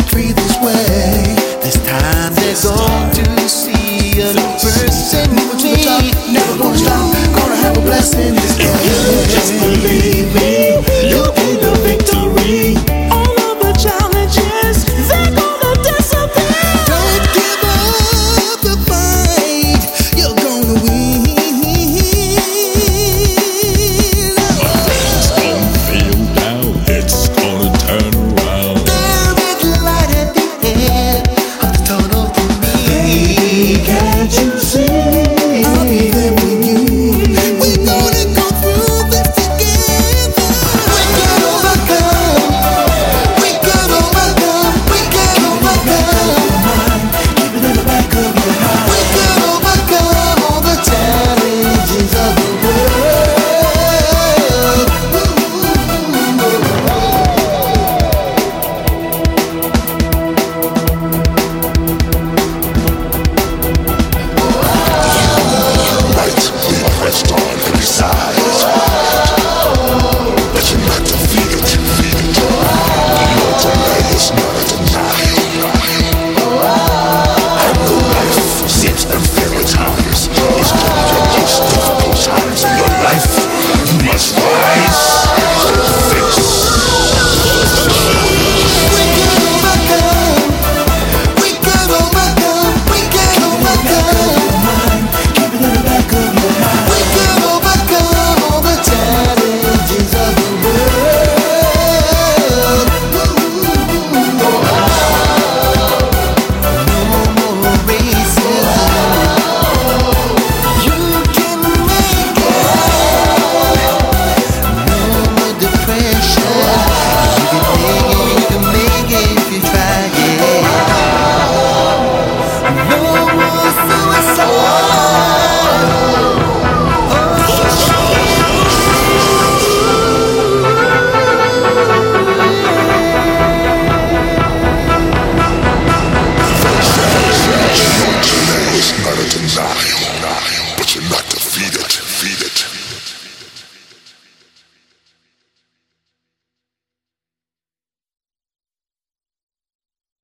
victory this way. This time they're going to see a new person. Never gonna stop, gonna have a blessing this day. Just believe. juice.